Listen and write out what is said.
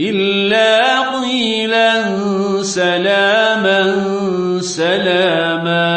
إلا قيلا سلاما سلاما